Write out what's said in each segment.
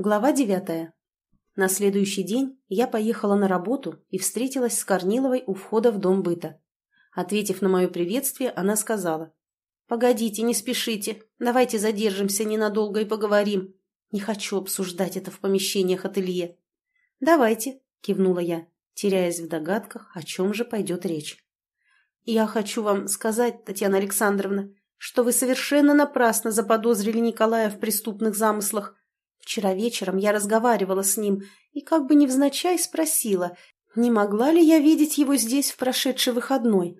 Глава девятая. На следующий день я поехала на работу и встретилась с Корниловой у входа в дом быта. Ответив на мое приветствие, она сказала. «Погодите, не спешите. Давайте задержимся ненадолго и поговорим. Не хочу обсуждать это в помещениях ателье». «Давайте», — кивнула я, теряясь в догадках, о чем же пойдет речь. «Я хочу вам сказать, Татьяна Александровна, что вы совершенно напрасно заподозрили Николая в преступных замыслах. Вчера вечером я разговаривала с ним и как бы невзначай спросила, не могла ли я видеть его здесь в прошедший выходной.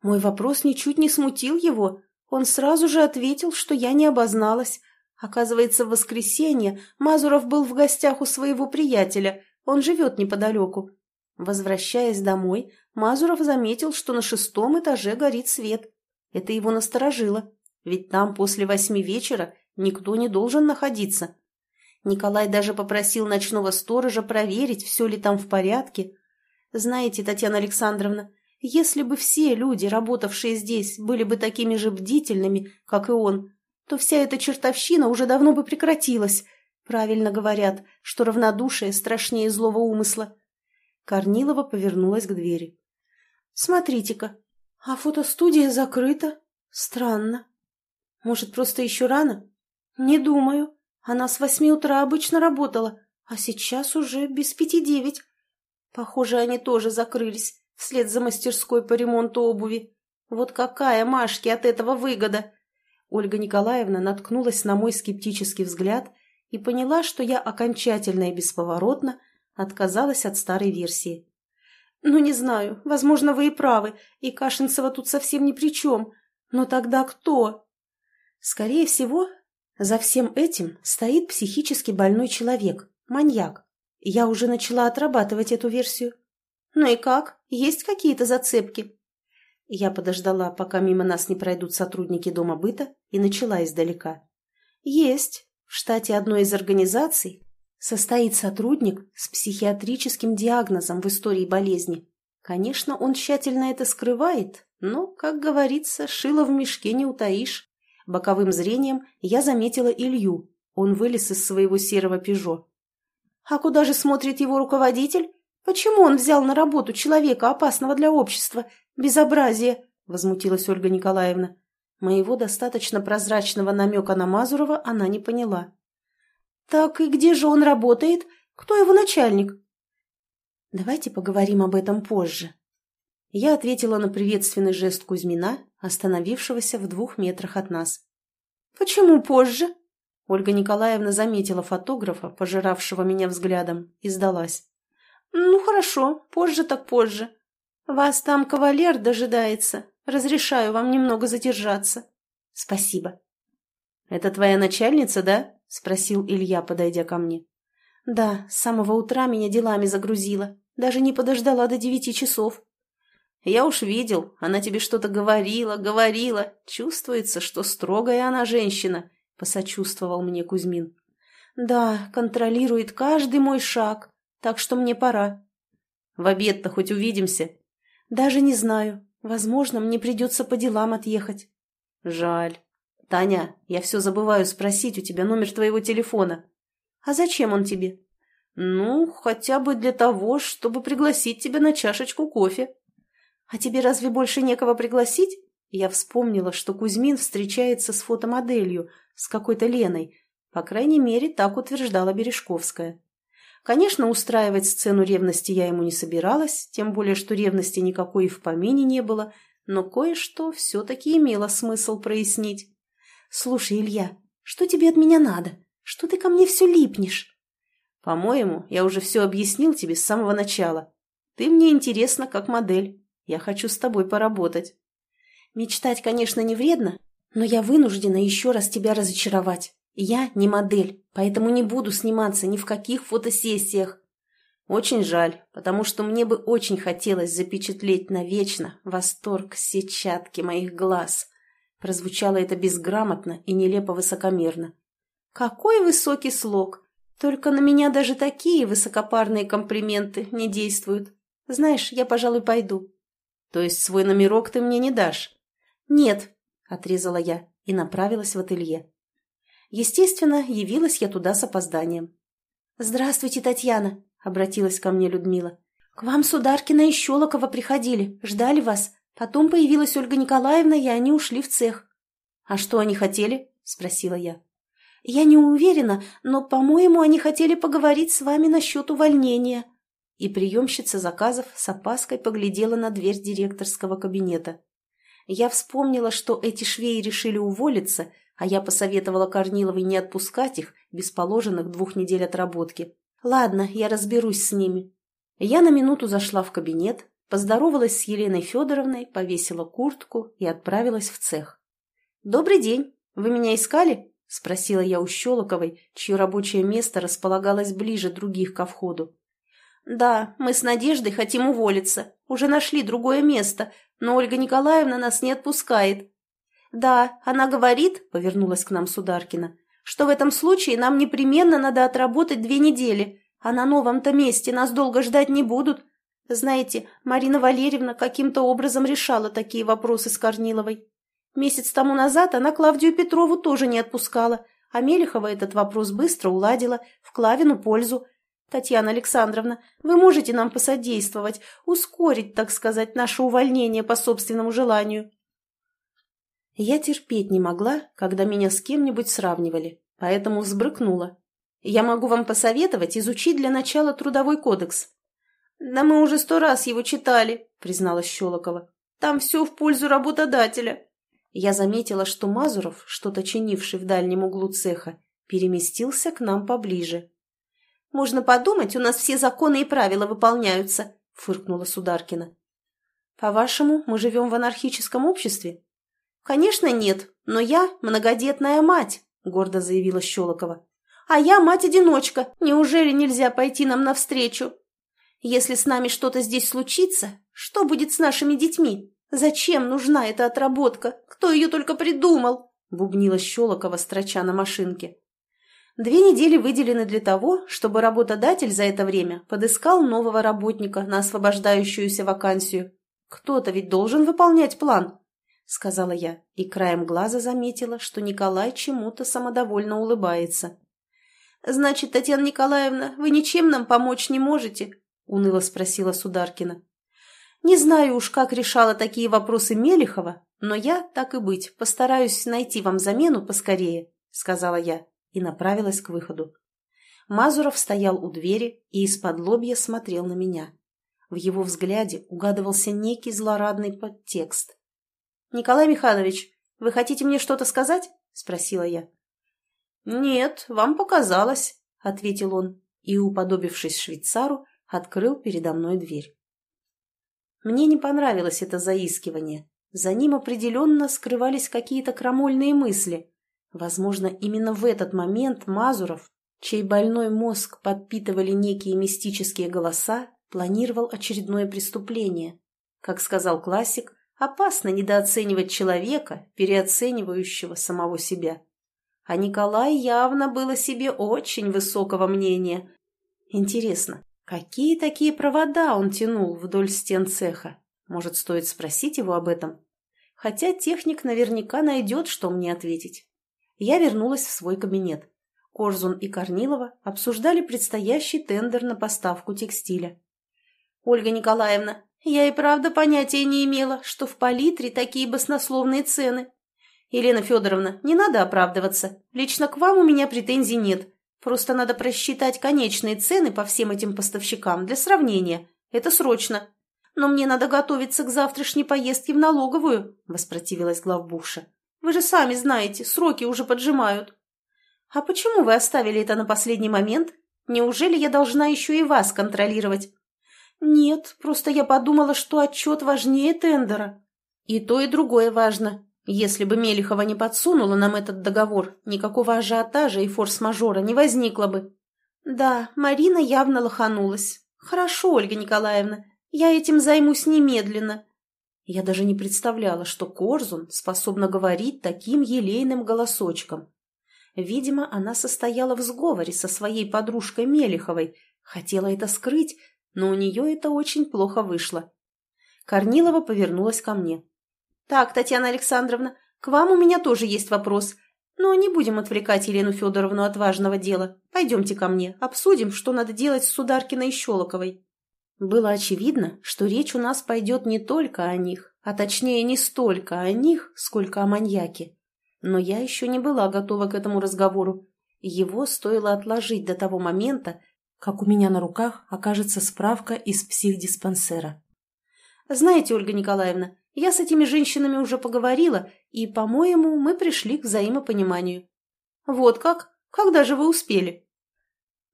Мой вопрос ничуть не смутил его. Он сразу же ответил, что я не обозналась. Оказывается, в воскресенье Мазуров был в гостях у своего приятеля, он живет неподалеку. Возвращаясь домой, Мазуров заметил, что на шестом этаже горит свет. Это его насторожило, ведь там после восьми вечера никто не должен находиться. Николай даже попросил ночного сторожа проверить, все ли там в порядке. Знаете, Татьяна Александровна, если бы все люди, работавшие здесь, были бы такими же бдительными, как и он, то вся эта чертовщина уже давно бы прекратилась. Правильно говорят, что равнодушие страшнее злого умысла. Корнилова повернулась к двери. «Смотрите-ка, а фотостудия закрыта. Странно. Может, просто еще рано? Не думаю. Она с восьми утра обычно работала, а сейчас уже без пяти девять. Похоже, они тоже закрылись, вслед за мастерской по ремонту обуви. Вот какая Машке от этого выгода? Ольга Николаевна наткнулась на мой скептический взгляд и поняла, что я окончательно и бесповоротно отказалась от старой версии. «Ну, не знаю. Возможно, вы и правы, и Кашинцева тут совсем ни при чем. Но тогда кто?» «Скорее всего, за всем этим стоит психически больной человек, маньяк. Я уже начала отрабатывать эту версию. Ну и как? Есть какие-то зацепки?» Я подождала, пока мимо нас не пройдут сотрудники Дома быта, и начала издалека. «Есть. В штате одной из организаций состоит сотрудник с психиатрическим диагнозом в истории болезни. Конечно, он тщательно это скрывает, но, как говорится, шило в мешке не утаишь. Боковым зрением я заметила Илью. Он вылез из своего серого «Пежо». «А куда же смотрит его руководитель? Почему он взял на работу человека, опасного для общества? Безобразие!» — возмутилась Ольга Николаевна. Моего достаточно прозрачного намека на Мазурова она не поняла. «Так и где же он работает? Кто его начальник?» «Давайте поговорим об этом позже». Я ответила на приветственный жест Кузьмина, остановившегося в двух метрах от нас. «Почему позже?» Ольга Николаевна заметила фотографа, пожиравшего меня взглядом, и сдалась. «Ну, хорошо, позже так позже. Вас там кавалер дожидается. Разрешаю вам немного задержаться». «Спасибо». «Это твоя начальница, да?» — спросил Илья, подойдя ко мне. «Да, с самого утра меня делами загрузила. Даже не подождала до девяти часов». «Я уж видел, она тебе что-то говорила, говорила. Чувствуется, что строгая она женщина», — посочувствовал мне Кузьмин. «Да, контролирует каждый мой шаг, так что мне пора». «В обед-то хоть увидимся?» «Даже не знаю. Возможно, мне придется по делам отъехать». «Жаль. «Таня, я все забываю спросить у тебя номер твоего телефона». «А зачем он тебе?» «Ну, хотя бы для того, чтобы пригласить тебя на чашечку кофе». «А тебе разве больше некого пригласить?» Я вспомнила, что Кузьмин встречается с фотомоделью, с какой-то Леной. По крайней мере, так утверждала Бережковская. Конечно, устраивать сцену ревности я ему не собиралась, тем более, что ревности никакой и в помине не было, но кое-что все-таки имело смысл прояснить. «Слушай, Илья, что тебе от меня надо? Что ты ко мне все липнешь?» «По-моему, я уже все объяснил тебе с самого начала. Ты мне интересна как модель. Я хочу с тобой поработать». «Мечтать, конечно, не вредно, но я вынуждена еще раз тебя разочаровать. Я не модель, поэтому не буду сниматься ни в каких фотосессиях». «Очень жаль, потому что мне бы очень хотелось запечатлеть навечно восторг сетчатки моих глаз» Прозвучало это безграмотно и нелепо высокомерно. «Какой высокий слог! Только на меня даже такие высокопарные комплименты не действуют. Знаешь, я, пожалуй, пойду». «То есть свой номерок ты мне не дашь?» «Нет», — отрезала я и направилась в ателье. Естественно, явилась я туда с опозданием. «Здравствуйте, Татьяна», — обратилась ко мне Людмила. «К вам Сударкина и Щелокова приходили, ждали вас. Потом появилась Ольга Николаевна, и они ушли в цех». «А что они хотели?» — спросила я. «Я не уверена, но, по-моему, они хотели поговорить с вами насчет увольнения». И приемщица заказов с опаской поглядела на дверь директорского кабинета. Я вспомнила, что эти швеи решили уволиться, а я посоветовала Корниловой не отпускать их без положенных двух недель отработки. Ладно, я разберусь с ними. Я на минуту зашла в кабинет, поздоровалась с Еленой Федоровной, повесила куртку и отправилась в цех. «Добрый день! Вы меня искали?» – спросила я у Щелоковой, чье рабочее место располагалось ближе других ко входу. «Да, мы с Надеждой хотим уволиться. Уже нашли другое место, но Ольга Николаевна нас не отпускает». «Да, она говорит», — повернулась к нам Сударкина, «что в этом случае нам непременно надо отработать две недели, а на новом-то месте нас долго ждать не будут. Знаете, Марина Валерьевна каким-то образом решала такие вопросы с Корниловой. Месяц тому назад она Клавдию Петрову тоже не отпускала, а Мелехова этот вопрос быстро уладила, в Клавину пользу, Татьяна Александровна, вы можете нам посодействовать, ускорить, так сказать, наше увольнение по собственному желанию?» Я терпеть не могла, когда меня с кем-нибудь сравнивали, поэтому взбрыкнула. Я могу вам посоветовать изучить для начала Трудовой кодекс. «Да мы уже сто раз его читали», — призналась Щелокова. «Там все в пользу работодателя». Я заметила, что Мазуров, что-то чинивший в дальнем углу цеха, переместился к нам поближе. «Можно подумать, у нас все законы и правила выполняются», — фыркнула Сударкина. «По-вашему, мы живем в анархическом обществе?» «Конечно нет, но я многодетная мать», — гордо заявила Щелокова. «А я мать-одиночка. Неужели нельзя пойти нам навстречу? Если с нами что-то здесь случится, что будет с нашими детьми? Зачем нужна эта отработка? Кто ее только придумал?» — бубнила Щелокова, строча на машинке. Две недели выделены для того, чтобы работодатель за это время подыскал нового работника на освобождающуюся вакансию. Кто-то ведь должен выполнять план, — сказала я, и краем глаза заметила, что Николай чему-то самодовольно улыбается. — Значит, Татьяна Николаевна, вы ничем нам помочь не можете? — уныло спросила Сударкина. — Не знаю уж, как решала такие вопросы Мелехова, но я, так и быть, постараюсь найти вам замену поскорее, — сказала я и направилась к выходу. Мазуров стоял у двери и из-под лобья смотрел на меня. В его взгляде угадывался некий злорадный подтекст. «Николай Михайлович, вы хотите мне что-то сказать?» — спросила я. «Нет, вам показалось», — ответил он и, уподобившись швейцару, открыл передо мной дверь. Мне не понравилось это заискивание. За ним определенно скрывались какие-то крамольные мысли, Возможно, именно в этот момент Мазуров, чей больной мозг подпитывали некие мистические голоса, планировал очередное преступление. Как сказал классик, опасно недооценивать человека, переоценивающего самого себя. А Николай явно был о себе очень высокого мнения. Интересно, какие такие провода он тянул вдоль стен цеха? Может, стоит спросить его об этом? Хотя техник наверняка найдет, что мне ответить я вернулась в свой кабинет. Корзун и Корнилова обсуждали предстоящий тендер на поставку текстиля. «Ольга Николаевна, я и правда понятия не имела, что в палитре такие баснословные цены. Елена Федоровна, не надо оправдываться. Лично к вам у меня претензий нет. Просто надо просчитать конечные цены по всем этим поставщикам для сравнения. Это срочно. Но мне надо готовиться к завтрашней поездке в налоговую», – воспротивилась главбухша. Вы же сами знаете, сроки уже поджимают. А почему вы оставили это на последний момент? Неужели я должна еще и вас контролировать? Нет, просто я подумала, что отчет важнее тендера. И то, и другое важно. Если бы Мелихова не подсунула нам этот договор, никакого ажиотажа и форс-мажора не возникло бы. Да, Марина явно лоханулась. Хорошо, Ольга Николаевна, я этим займусь немедленно. Я даже не представляла, что Корзун способна говорить таким елейным голосочком. Видимо, она состояла в сговоре со своей подружкой Мелиховой, хотела это скрыть, но у нее это очень плохо вышло. Корнилова повернулась ко мне. «Так, Татьяна Александровна, к вам у меня тоже есть вопрос. Но не будем отвлекать Елену Федоровну от важного дела. Пойдемте ко мне, обсудим, что надо делать с Сударкиной и Щелоковой». Было очевидно, что речь у нас пойдет не только о них, а точнее не столько о них, сколько о маньяке. Но я еще не была готова к этому разговору. Его стоило отложить до того момента, как у меня на руках окажется справка из психдиспансера. «Знаете, Ольга Николаевна, я с этими женщинами уже поговорила, и, по-моему, мы пришли к взаимопониманию». «Вот как? Когда же вы успели?»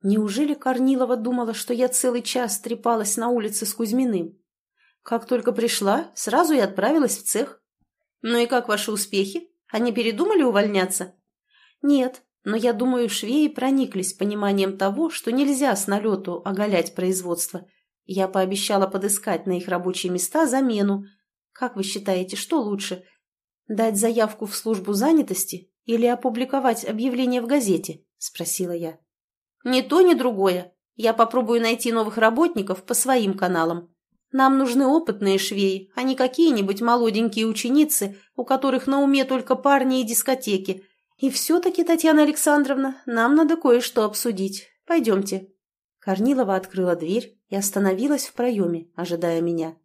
Неужели Корнилова думала, что я целый час трепалась на улице с Кузьминым? Как только пришла, сразу и отправилась в цех. Ну и как ваши успехи? Они передумали увольняться? Нет, но я думаю, швеи прониклись пониманием того, что нельзя с налету оголять производство. Я пообещала подыскать на их рабочие места замену. Как вы считаете, что лучше? Дать заявку в службу занятости или опубликовать объявление в газете? Спросила я. Ни то, ни другое. Я попробую найти новых работников по своим каналам. Нам нужны опытные швеи, а не какие-нибудь молоденькие ученицы, у которых на уме только парни и дискотеки. И все-таки, Татьяна Александровна, нам надо кое-что обсудить. Пойдемте». Корнилова открыла дверь и остановилась в проеме, ожидая меня.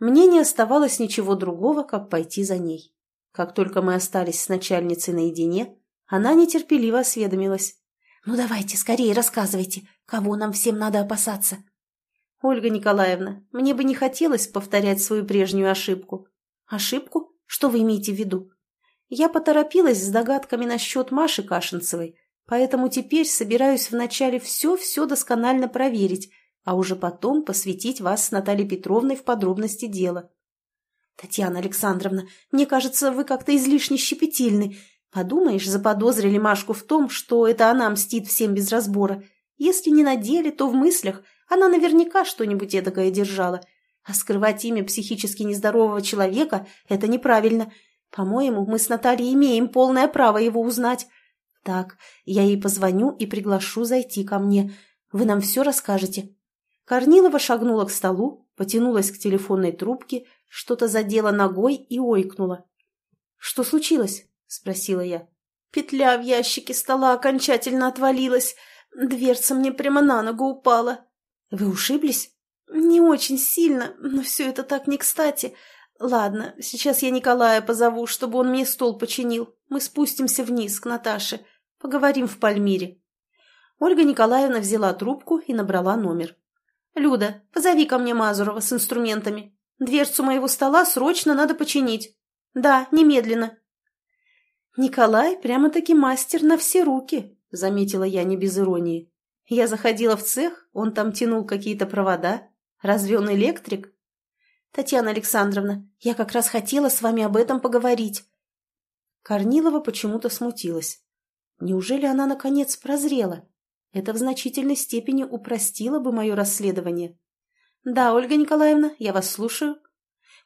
Мне не оставалось ничего другого, как пойти за ней. Как только мы остались с начальницей наедине, она нетерпеливо осведомилась. «Ну давайте, скорее рассказывайте, кого нам всем надо опасаться?» «Ольга Николаевна, мне бы не хотелось повторять свою прежнюю ошибку». «Ошибку? Что вы имеете в виду?» «Я поторопилась с догадками насчет Маши Кашинцевой, поэтому теперь собираюсь вначале все-все досконально проверить, а уже потом посвятить вас с Натальей Петровной в подробности дела». «Татьяна Александровна, мне кажется, вы как-то излишне щепетильны. Подумаешь, заподозрили Машку в том, что это она мстит всем без разбора. Если не на деле, то в мыслях, она наверняка что-нибудь эдакое держала. А скрывать имя психически нездорового человека – это неправильно. По-моему, мы с Натальей имеем полное право его узнать. Так, я ей позвоню и приглашу зайти ко мне. Вы нам все расскажете». Корнилова шагнула к столу, потянулась к телефонной трубке, что-то задела ногой и ойкнула. «Что случилось?» – спросила я. «Петля в ящике стола окончательно отвалилась. Дверца мне прямо на ногу упала. «Вы ушиблись?» «Не очень сильно, но все это так не кстати. Ладно, сейчас я Николая позову, чтобы он мне стол починил. Мы спустимся вниз к Наташе. Поговорим в Пальмире». Ольга Николаевна взяла трубку и набрала номер. «Люда, позови ко мне Мазурова с инструментами. Дверцу моего стола срочно надо починить. Да, немедленно». «Николай прямо-таки мастер на все руки», — заметила я не без иронии. Я заходила в цех, он там тянул какие-то провода. Разве он электрик? Татьяна Александровна, я как раз хотела с вами об этом поговорить. Корнилова почему-то смутилась. Неужели она, наконец, прозрела? Это в значительной степени упростило бы мое расследование. Да, Ольга Николаевна, я вас слушаю.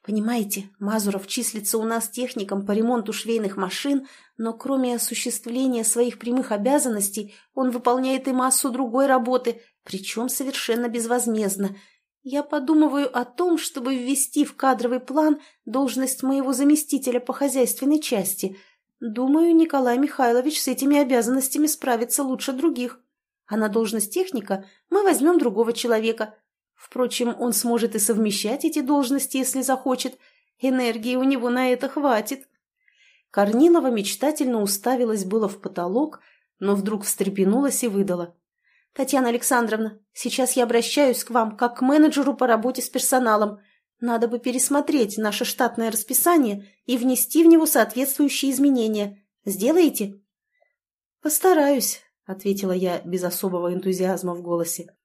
Понимаете, Мазуров числится у нас техником по ремонту швейных машин, но кроме осуществления своих прямых обязанностей, он выполняет и массу другой работы, причем совершенно безвозмездно. Я подумываю о том, чтобы ввести в кадровый план должность моего заместителя по хозяйственной части. Думаю, Николай Михайлович с этими обязанностями справится лучше других. А на должность техника мы возьмем другого человека – Впрочем, он сможет и совмещать эти должности, если захочет. Энергии у него на это хватит. Корнилова мечтательно уставилась было в потолок, но вдруг встрепенулась и выдала. «Татьяна Александровна, сейчас я обращаюсь к вам как к менеджеру по работе с персоналом. Надо бы пересмотреть наше штатное расписание и внести в него соответствующие изменения. Сделаете?» «Постараюсь», — ответила я без особого энтузиазма в голосе.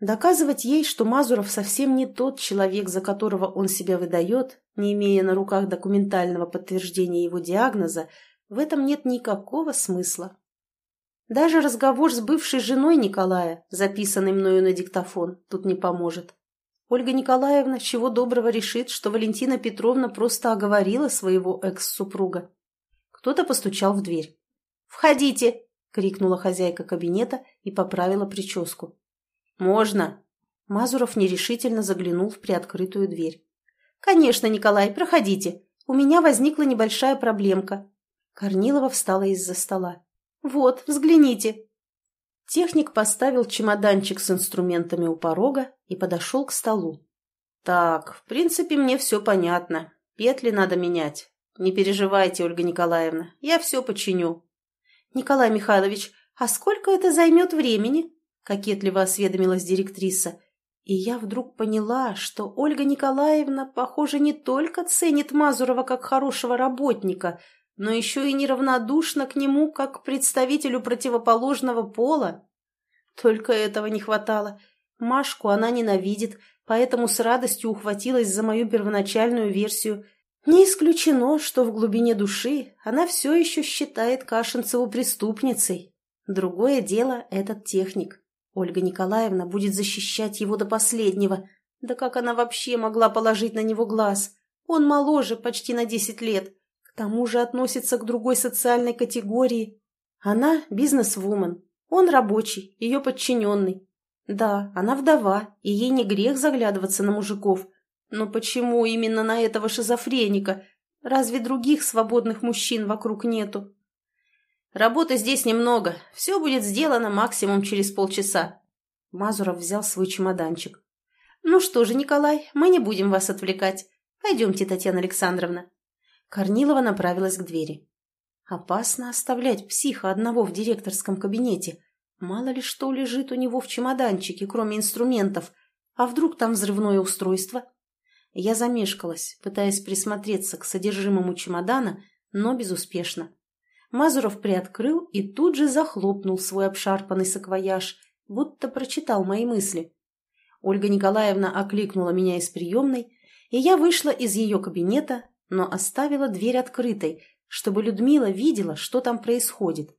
Доказывать ей, что Мазуров совсем не тот человек, за которого он себя выдает, не имея на руках документального подтверждения его диагноза, в этом нет никакого смысла. Даже разговор с бывшей женой Николая, записанный мною на диктофон, тут не поможет. Ольга Николаевна чего доброго решит, что Валентина Петровна просто оговорила своего экс-супруга. Кто-то постучал в дверь. «Входите!» — крикнула хозяйка кабинета и поправила прическу. «Можно». Мазуров нерешительно заглянул в приоткрытую дверь. «Конечно, Николай, проходите. У меня возникла небольшая проблемка». Корнилова встала из-за стола. «Вот, взгляните!» Техник поставил чемоданчик с инструментами у порога и подошел к столу. «Так, в принципе, мне все понятно. Петли надо менять. Не переживайте, Ольга Николаевна, я все починю». «Николай Михайлович, а сколько это займет времени?» – кокетливо осведомилась директриса. И я вдруг поняла, что Ольга Николаевна, похоже, не только ценит Мазурова как хорошего работника, но еще и неравнодушна к нему как к представителю противоположного пола. Только этого не хватало. Машку она ненавидит, поэтому с радостью ухватилась за мою первоначальную версию. Не исключено, что в глубине души она все еще считает Кашинцеву преступницей. Другое дело этот техник. Ольга Николаевна будет защищать его до последнего. Да как она вообще могла положить на него глаз? Он моложе почти на десять лет. К тому же относится к другой социальной категории. Она бизнес-вумен, он рабочий, ее подчиненный. Да, она вдова, и ей не грех заглядываться на мужиков. Но почему именно на этого шизофреника? Разве других свободных мужчин вокруг нету? Работы здесь немного. Все будет сделано максимум через полчаса. Мазуров взял свой чемоданчик. Ну что же, Николай, мы не будем вас отвлекать. Пойдемте, Татьяна Александровна. Корнилова направилась к двери. Опасно оставлять психа одного в директорском кабинете. Мало ли что лежит у него в чемоданчике, кроме инструментов. А вдруг там взрывное устройство? Я замешкалась, пытаясь присмотреться к содержимому чемодана, но безуспешно. Мазуров приоткрыл и тут же захлопнул свой обшарпанный саквояж, будто прочитал мои мысли. Ольга Николаевна окликнула меня из приемной, и я вышла из ее кабинета, но оставила дверь открытой, чтобы Людмила видела, что там происходит.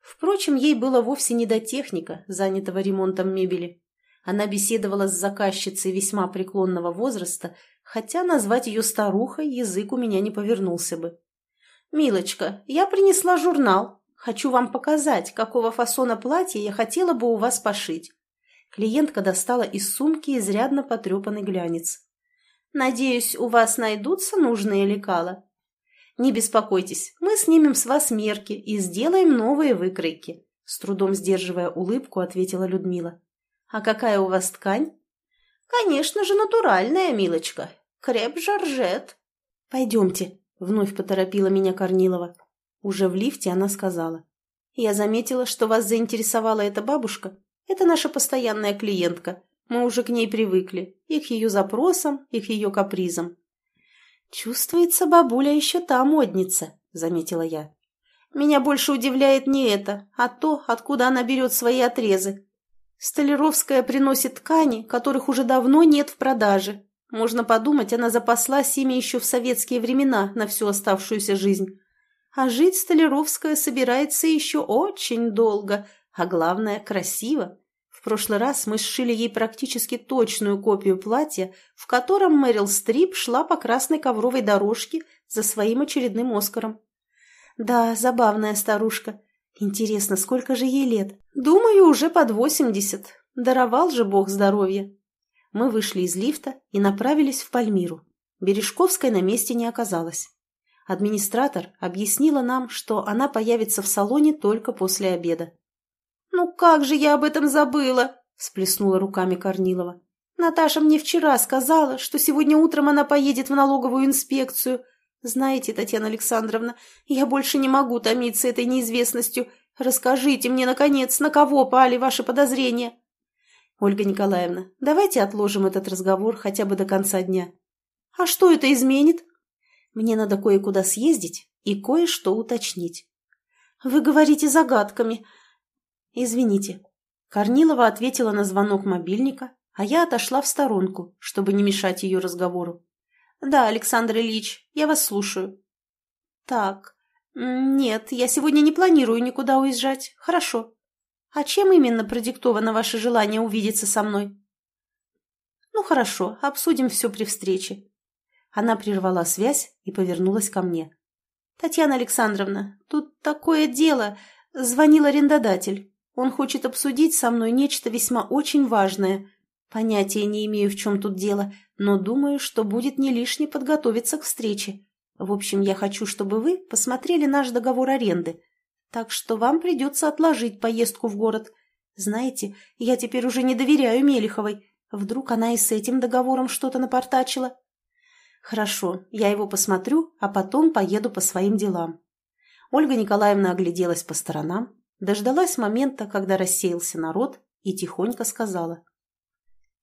Впрочем, ей было вовсе не до техника, занятого ремонтом мебели. Она беседовала с заказчицей весьма преклонного возраста, хотя назвать ее старухой язык у меня не повернулся бы. «Милочка, я принесла журнал. Хочу вам показать, какого фасона платья я хотела бы у вас пошить». Клиентка достала из сумки изрядно потрепанный глянец. «Надеюсь, у вас найдутся нужные лекала?» «Не беспокойтесь, мы снимем с вас мерки и сделаем новые выкройки», с трудом сдерживая улыбку, ответила Людмила. «А какая у вас ткань?» «Конечно же, натуральная, милочка. Креп-жаржет». «Пойдемте», — вновь поторопила меня Корнилова. Уже в лифте она сказала. «Я заметила, что вас заинтересовала эта бабушка. Это наша постоянная клиентка. Мы уже к ней привыкли. И к ее запросам, и к ее капризам. «Чувствуется, бабуля еще та модница», — заметила я. «Меня больше удивляет не это, а то, откуда она берет свои отрезы. Столяровская приносит ткани, которых уже давно нет в продаже. Можно подумать, она запаслась ими еще в советские времена на всю оставшуюся жизнь. А жить Столяровская собирается еще очень долго, а главное, красиво прошлый раз мы сшили ей практически точную копию платья, в котором Мэрил Стрип шла по красной ковровой дорожке за своим очередным Оскаром. Да, забавная старушка. Интересно, сколько же ей лет? Думаю, уже под восемьдесят. Даровал же бог здоровья. Мы вышли из лифта и направились в Пальмиру. Бережковской на месте не оказалось. Администратор объяснила нам, что она появится в салоне только после обеда. «Ну как же я об этом забыла?» – всплеснула руками Корнилова. «Наташа мне вчера сказала, что сегодня утром она поедет в налоговую инспекцию. Знаете, Татьяна Александровна, я больше не могу томиться этой неизвестностью. Расскажите мне, наконец, на кого пали ваши подозрения?» «Ольга Николаевна, давайте отложим этот разговор хотя бы до конца дня». «А что это изменит?» «Мне надо кое-куда съездить и кое-что уточнить». «Вы говорите загадками. «Извините». Корнилова ответила на звонок мобильника, а я отошла в сторонку, чтобы не мешать ее разговору. «Да, Александр Ильич, я вас слушаю». «Так, нет, я сегодня не планирую никуда уезжать. Хорошо. А чем именно продиктовано ваше желание увидеться со мной?» «Ну хорошо, обсудим все при встрече». Она прервала связь и повернулась ко мне. «Татьяна Александровна, тут такое дело. Звонил арендодатель. Он хочет обсудить со мной нечто весьма очень важное. Понятия не имею, в чем тут дело, но думаю, что будет не лишне подготовиться к встрече. В общем, я хочу, чтобы вы посмотрели наш договор аренды. Так что вам придется отложить поездку в город. Знаете, я теперь уже не доверяю Мелиховой. Вдруг она и с этим договором что-то напортачила? Хорошо, я его посмотрю, а потом поеду по своим делам. Ольга Николаевна огляделась по сторонам, дождалась момента, когда рассеялся народ, и тихонько сказала.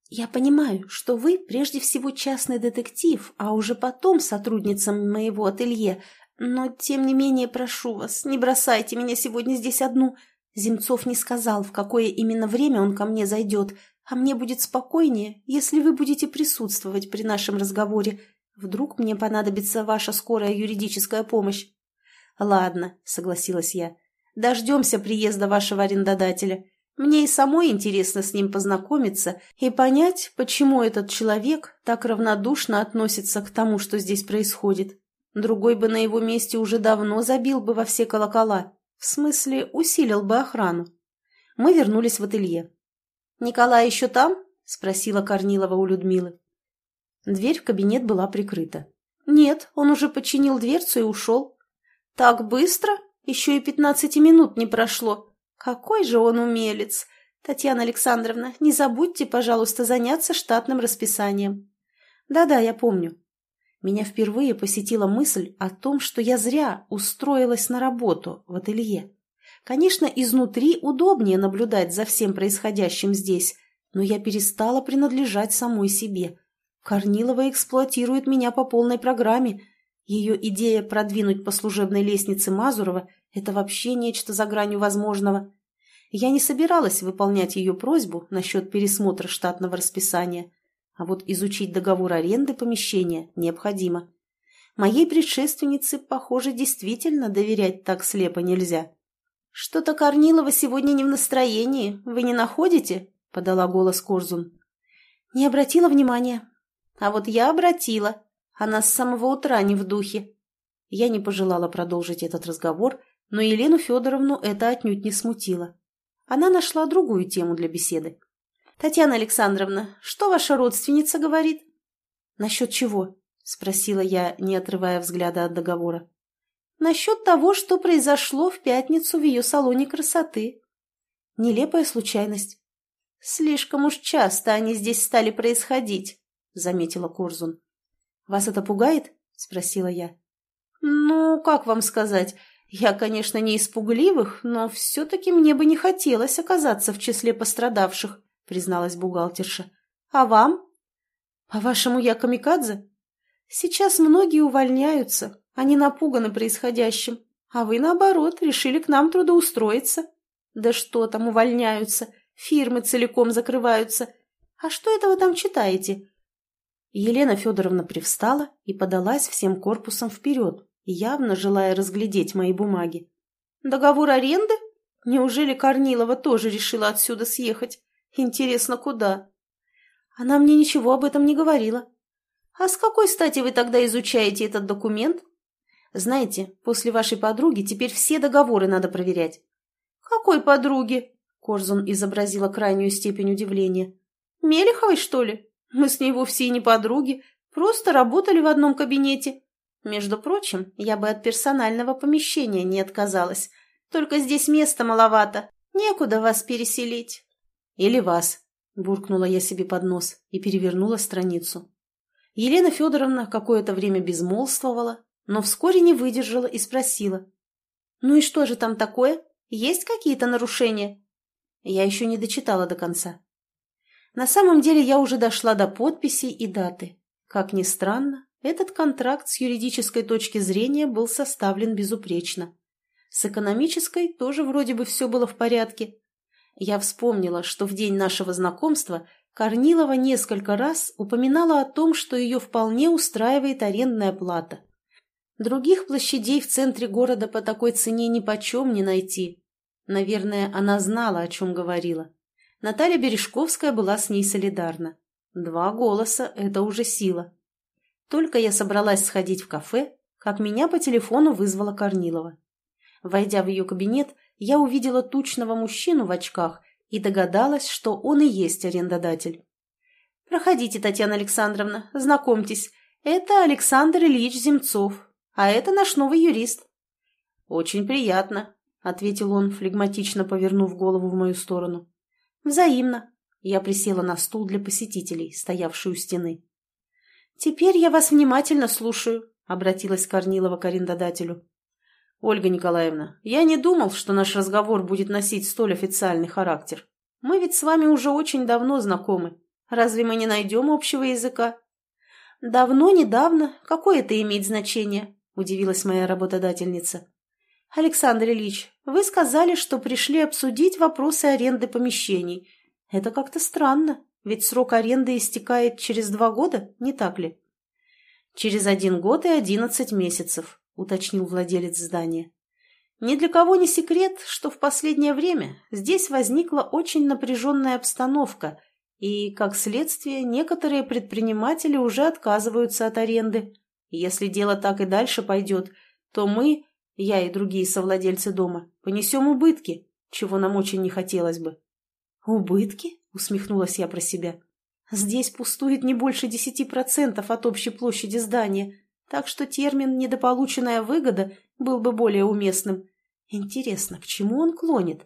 «Я понимаю, что вы прежде всего частный детектив, а уже потом сотрудница моего ателье, но, тем не менее, прошу вас, не бросайте меня сегодня здесь одну. Земцов не сказал, в какое именно время он ко мне зайдет, а мне будет спокойнее, если вы будете присутствовать при нашем разговоре. Вдруг мне понадобится ваша скорая юридическая помощь. Ладно, согласилась я. Дождемся приезда вашего арендодателя. Мне и самой интересно с ним познакомиться и понять, почему этот человек так равнодушно относится к тому, что здесь происходит. Другой бы на его месте уже давно забил бы во все колокола. В смысле, усилил бы охрану. Мы вернулись в ателье. «Николай еще там?» – спросила Корнилова у Людмилы. Дверь в кабинет была прикрыта. «Нет, он уже починил дверцу и ушел». «Так быстро? Еще и пятнадцати минут не прошло. Какой же он умелец! Татьяна Александровна, не забудьте, пожалуйста, заняться штатным расписанием». «Да-да, я помню». Меня впервые посетила мысль о том, что я зря устроилась на работу в ателье. Конечно, изнутри удобнее наблюдать за всем происходящим здесь, но я перестала принадлежать самой себе. Корнилова эксплуатирует меня по полной программе. Ее идея продвинуть по служебной лестнице Мазурова – это вообще нечто за гранью возможного. Я не собиралась выполнять ее просьбу насчет пересмотра штатного расписания, а вот изучить договор аренды помещения необходимо. Моей предшественнице, похоже, действительно доверять так слепо нельзя. «Что-то Корнилова сегодня не в настроении, вы не находите?» — подала голос Корзун. «Не обратила внимания». «А вот я обратила. Она с самого утра не в духе». Я не пожелала продолжить этот разговор, но Елену Федоровну это отнюдь не смутило. Она нашла другую тему для беседы. «Татьяна Александровна, что ваша родственница говорит?» «Насчет чего?» — спросила я, не отрывая взгляда от договора. Насчет того, что произошло в пятницу в ее салоне красоты. Нелепая случайность. Слишком уж часто они здесь стали происходить, заметила Корзун. Вас это пугает? спросила я. Ну, как вам сказать, я, конечно, не из пугливых, но все-таки мне бы не хотелось оказаться в числе пострадавших, призналась бухгалтерша. А вам? По-вашему, я камикадзе? Сейчас многие увольняются, они напуганы происходящим, а вы, наоборот, решили к нам трудоустроиться. Да что там, увольняются, фирмы целиком закрываются. А что это вы там читаете?» Елена Федоровна привстала и подалась всем корпусом вперед, явно желая разглядеть мои бумаги. «Договор аренды? Неужели Корнилова тоже решила отсюда съехать? Интересно, куда?» Она мне ничего об этом не говорила. «А с какой стати вы тогда изучаете этот документ?» Знаете, после вашей подруги теперь все договоры надо проверять. Какой подруги? Корзун изобразила крайнюю степень удивления. Мелеховой, что ли? Мы с ней вовсе и не подруги, просто работали в одном кабинете. Между прочим, я бы от персонального помещения не отказалась. Только здесь места маловато, некуда вас переселить. Или вас, буркнула я себе под нос и перевернула страницу. Елена Федоровна какое-то время безмолвствовала, но вскоре не выдержала и спросила. «Ну и что же там такое? Есть какие-то нарушения?» Я еще не дочитала до конца. На самом деле я уже дошла до подписей и даты. Как ни странно, этот контракт с юридической точки зрения был составлен безупречно. С экономической тоже вроде бы все было в порядке. Я вспомнила, что в день нашего знакомства Корнилова несколько раз упоминала о том, что ее вполне устраивает арендная плата. Других площадей в центре города по такой цене ни почем не найти. Наверное, она знала, о чем говорила. Наталья Бережковская была с ней солидарна. Два голоса – это уже сила. Только я собралась сходить в кафе, как меня по телефону вызвала Корнилова. Войдя в ее кабинет, я увидела тучного мужчину в очках и догадалась, что он и есть арендодатель. «Проходите, Татьяна Александровна, знакомьтесь, это Александр Ильич Земцов, а это наш новый юрист». «Очень приятно», — ответил он, флегматично повернув голову в мою сторону. «Взаимно». Я присела на стул для посетителей, стоявший у стены. «Теперь я вас внимательно слушаю», — обратилась Корнилова к арендодателю. «Ольга Николаевна, я не думал, что наш разговор будет носить столь официальный характер. Мы ведь с вами уже очень давно знакомы. Разве мы не найдем общего языка?» «Давно, недавно. Какое это имеет значение?» – удивилась моя работодательница. «Александр Ильич, вы сказали, что пришли обсудить вопросы аренды помещений. Это как-то странно, ведь срок аренды истекает через два года, не так ли?» «Через один год и одиннадцать месяцев», — уточнил владелец здания. Ни для кого не секрет, что в последнее время здесь возникла очень напряженная обстановка, и, как следствие, некоторые предприниматели уже отказываются от аренды. Если дело так и дальше пойдет, то мы, я и другие совладельцы дома, понесем убытки, чего нам очень не хотелось бы. «Убытки?» — усмехнулась я про себя. «Здесь пустует не больше десяти процентов от общей площади здания, так что термин «недополученная выгода» был бы более уместным. Интересно, к чему он клонит?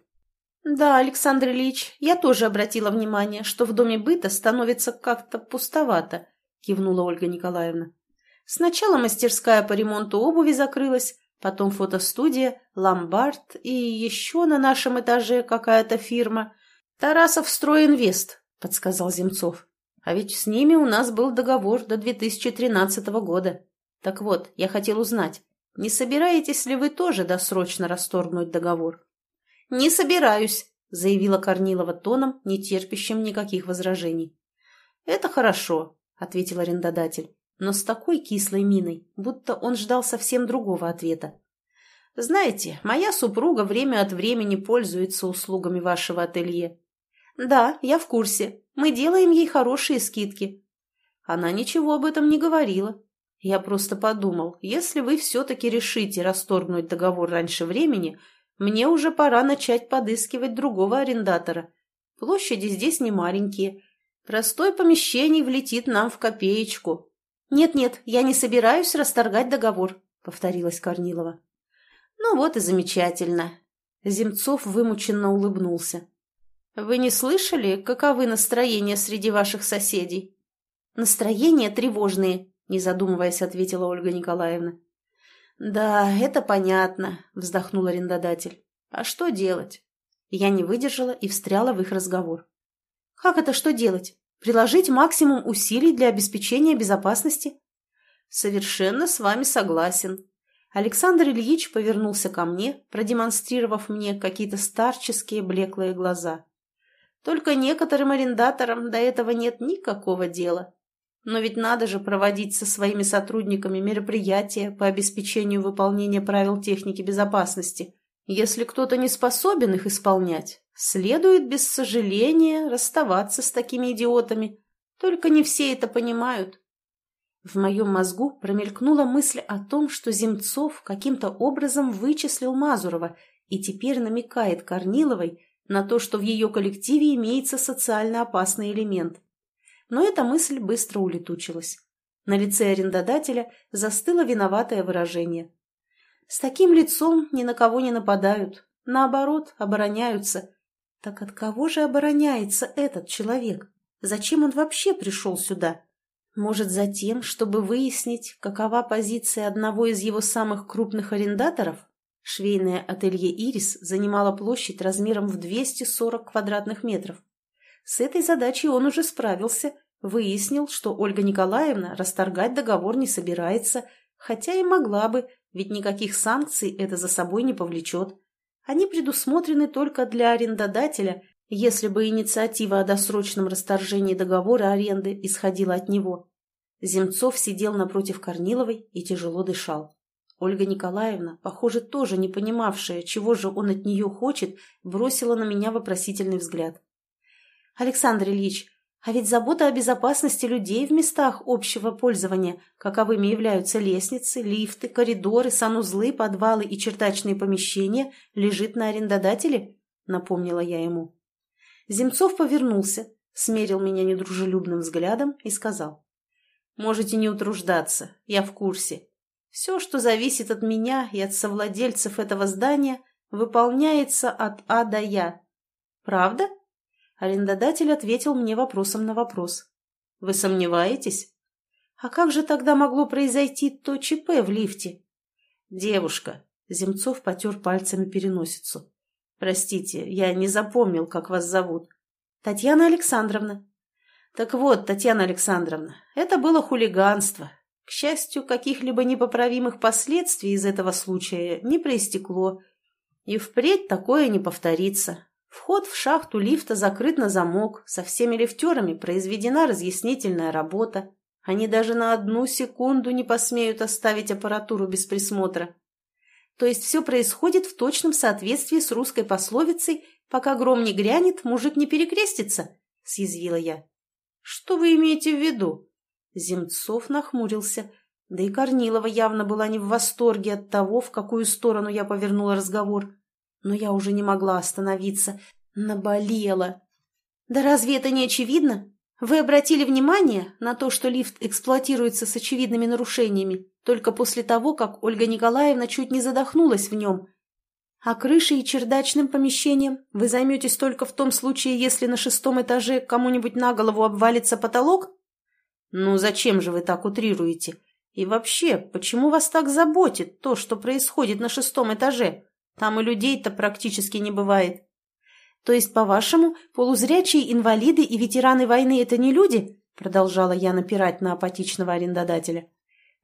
Да, Александр Ильич, я тоже обратила внимание, что в доме быта становится как-то пустовато, кивнула Ольга Николаевна. Сначала мастерская по ремонту обуви закрылась, потом фотостудия, ломбард и еще на нашем этаже какая-то фирма. «Тарасов Стройинвест», — подсказал Земцов. «А ведь с ними у нас был договор до 2013 года. Так вот, я хотел узнать, не собираетесь ли вы тоже досрочно расторгнуть договор? Не собираюсь, заявила Корнилова тоном, не терпящим никаких возражений. Это хорошо, ответил арендодатель, но с такой кислой миной, будто он ждал совсем другого ответа. Знаете, моя супруга время от времени пользуется услугами вашего ателье. Да, я в курсе. Мы делаем ей хорошие скидки. Она ничего об этом не говорила, я просто подумал, если вы все-таки решите расторгнуть договор раньше времени, мне уже пора начать подыскивать другого арендатора. Площади здесь не маленькие. Простой помещений влетит нам в копеечку. «Нет-нет, я не собираюсь расторгать договор», — повторилась Корнилова. «Ну вот и замечательно». Земцов вымученно улыбнулся. «Вы не слышали, каковы настроения среди ваших соседей?» «Настроения тревожные», не задумываясь, ответила Ольга Николаевна. «Да, это понятно», — вздохнул арендодатель. «А что делать?» Я не выдержала и встряла в их разговор. «Как это что делать? Приложить максимум усилий для обеспечения безопасности?» «Совершенно с вами согласен». Александр Ильич повернулся ко мне, продемонстрировав мне какие-то старческие блеклые глаза. «Только некоторым арендаторам до этого нет никакого дела. Но ведь надо же проводить со своими сотрудниками мероприятия по обеспечению выполнения правил техники безопасности. Если кто-то не способен их исполнять, следует без сожаления расставаться с такими идиотами. Только не все это понимают. В моем мозгу промелькнула мысль о том, что Земцов каким-то образом вычислил Мазурова и теперь намекает Корниловой на то, что в ее коллективе имеется социально опасный элемент но эта мысль быстро улетучилась. На лице арендодателя застыло виноватое выражение. С таким лицом ни на кого не нападают, наоборот, обороняются. Так от кого же обороняется этот человек? Зачем он вообще пришел сюда? Может, за тем, чтобы выяснить, какова позиция одного из его самых крупных арендаторов? Швейное ателье «Ирис» занимало площадь размером в 240 квадратных метров. С этой задачей он уже справился, выяснил, что Ольга Николаевна расторгать договор не собирается, хотя и могла бы, ведь никаких санкций это за собой не повлечет. Они предусмотрены только для арендодателя, если бы инициатива о досрочном расторжении договора аренды исходила от него. Земцов сидел напротив Корниловой и тяжело дышал. Ольга Николаевна, похоже, тоже не понимавшая, чего же он от нее хочет, бросила на меня вопросительный взгляд. «Александр Ильич, а ведь забота о безопасности людей в местах общего пользования, каковыми являются лестницы, лифты, коридоры, санузлы, подвалы и чердачные помещения, лежит на арендодателе, напомнила я ему. Земцов повернулся, смерил меня недружелюбным взглядом и сказал. «Можете не утруждаться, я в курсе. Все, что зависит от меня и от совладельцев этого здания, выполняется от А до Я. Правда? Арендодатель ответил мне вопросом на вопрос. Вы сомневаетесь? А как же тогда могло произойти то ЧП в лифте? Девушка, Земцов потер пальцами переносицу. Простите, я не запомнил, как вас зовут. Татьяна Александровна. Так вот, Татьяна Александровна, это было хулиганство. К счастью, каких-либо непоправимых последствий из этого случая не проистекло. И впредь такое не повторится. Вход в шахту лифта закрыт на замок, со всеми лифтерами произведена разъяснительная работа. Они даже на одну секунду не посмеют оставить аппаратуру без присмотра. То есть все происходит в точном соответствии с русской пословицей «пока гром не грянет, мужик не перекрестится», — съязвила я. «Что вы имеете в виду?» Земцов нахмурился, да и Корнилова явно была не в восторге от того, в какую сторону я повернула разговор. Но я уже не могла остановиться. Наболела. «Да разве это не очевидно? Вы обратили внимание на то, что лифт эксплуатируется с очевидными нарушениями только после того, как Ольга Николаевна чуть не задохнулась в нем. А крышей и чердачным помещением вы займетесь только в том случае, если на шестом этаже кому-нибудь на голову обвалится потолок? Ну зачем же вы так утрируете? И вообще, почему вас так заботит то, что происходит на шестом этаже? Там и людей-то практически не бывает. То есть, по-вашему, полузрячие инвалиды и ветераны войны – это не люди? Продолжала я напирать на апатичного арендодателя.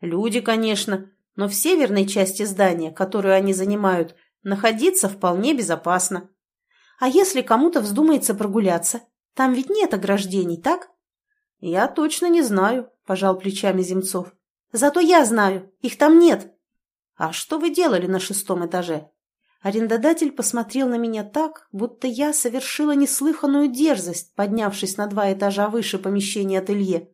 Люди, конечно, но в северной части здания, которую они занимают, находиться вполне безопасно. А если кому-то вздумается прогуляться? Там ведь нет ограждений, так? Я точно не знаю, пожал плечами Земцов. Зато я знаю, их там нет. А что вы делали на шестом этаже? Арендодатель посмотрел на меня так, будто я совершила неслыханную дерзость, поднявшись на два этажа выше помещения ателье.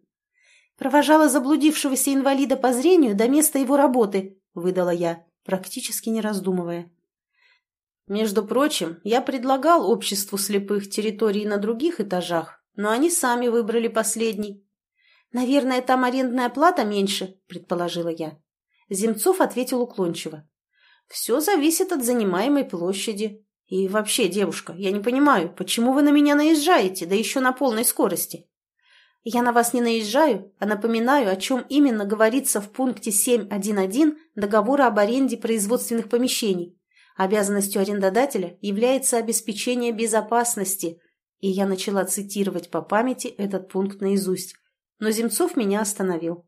«Провожала заблудившегося инвалида по зрению до места его работы», — выдала я, практически не раздумывая. Между прочим, я предлагал обществу слепых территории на других этажах, но они сами выбрали последний. «Наверное, там арендная плата меньше», — предположила я. Земцов ответил уклончиво. Все зависит от занимаемой площади. И вообще, девушка, я не понимаю, почему вы на меня наезжаете, да еще на полной скорости? Я на вас не наезжаю, а напоминаю, о чем именно говорится в пункте 7.1.1 договора об аренде производственных помещений. Обязанностью арендодателя является обеспечение безопасности, и я начала цитировать по памяти этот пункт наизусть. Но Земцов меня остановил.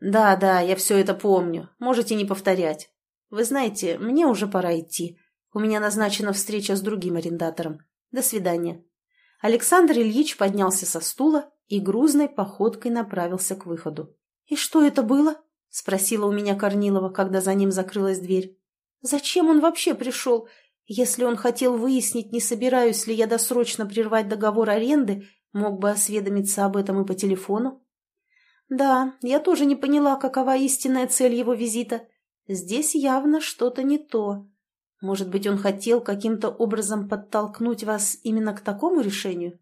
«Да, да, я все это помню. Можете не повторять. Вы знаете, мне уже пора идти. У меня назначена встреча с другим арендатором. До свидания. Александр Ильич поднялся со стула и грузной походкой направился к выходу. «И что это было?» — спросила у меня Корнилова, когда за ним закрылась дверь. «Зачем он вообще пришел? Если он хотел выяснить, не собираюсь ли я досрочно прервать договор аренды, мог бы осведомиться об этом и по телефону». «Да, я тоже не поняла, какова истинная цель его визита». Здесь явно что-то не то. Может быть, он хотел каким-то образом подтолкнуть вас именно к такому решению?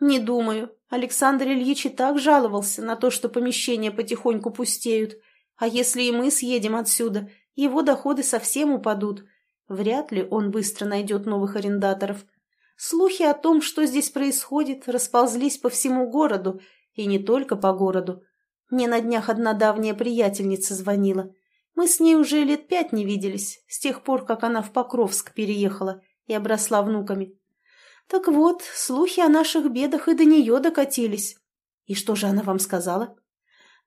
Не думаю. Александр Ильич и так жаловался на то, что помещения потихоньку пустеют. А если и мы съедем отсюда, его доходы совсем упадут. Вряд ли он быстро найдет новых арендаторов. Слухи о том, что здесь происходит, расползлись по всему городу, и не только по городу. Мне на днях одна давняя приятельница звонила. Мы с ней уже лет пять не виделись, с тех пор, как она в Покровск переехала и обросла внуками. Так вот, слухи о наших бедах и до нее докатились. И что же она вам сказала?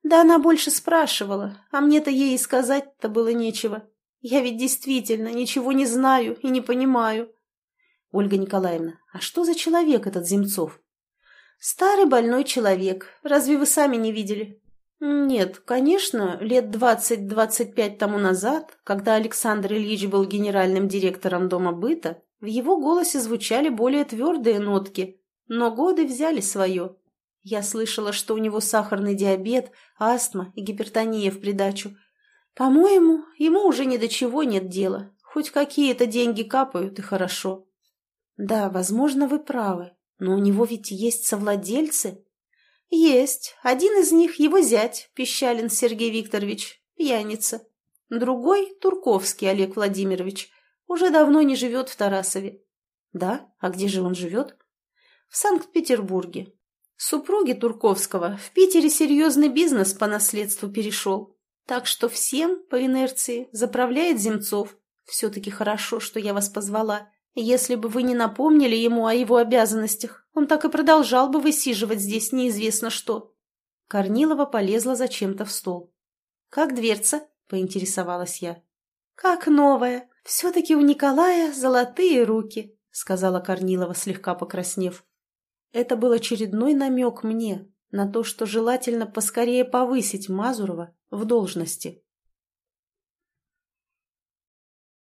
Да она больше спрашивала, а мне-то ей и сказать-то было нечего. Я ведь действительно ничего не знаю и не понимаю. Ольга Николаевна, а что за человек этот Земцов? Старый больной человек. Разве вы сами не видели? Нет, конечно, лет двадцать-двадцать пять тому назад, когда Александр Ильич был генеральным директором Дома быта, в его голосе звучали более твердые нотки, но годы взяли свое. Я слышала, что у него сахарный диабет, астма и гипертония в придачу. По-моему, ему уже ни до чего нет дела. Хоть какие-то деньги капают, и хорошо. Да, возможно, вы правы, но у него ведь есть совладельцы, «Есть. Один из них его зять, Пищалин Сергей Викторович. пьяница. Другой, Турковский Олег Владимирович, уже давно не живет в Тарасове. Да? А где же он живет? В Санкт-Петербурге. Супруги Турковского в Питере серьезный бизнес по наследству перешел. Так что всем, по инерции, заправляет Земцов. Все-таки хорошо, что я вас позвала. Если бы вы не напомнили ему о его обязанностях, он так и продолжал бы высиживать здесь неизвестно что. Корнилова полезла зачем-то в стол. «Как дверца?» — поинтересовалась я. «Как новая. Все-таки у Николая золотые руки», — сказала Корнилова, слегка покраснев. Это был очередной намек мне на то, что желательно поскорее повысить Мазурова в должности.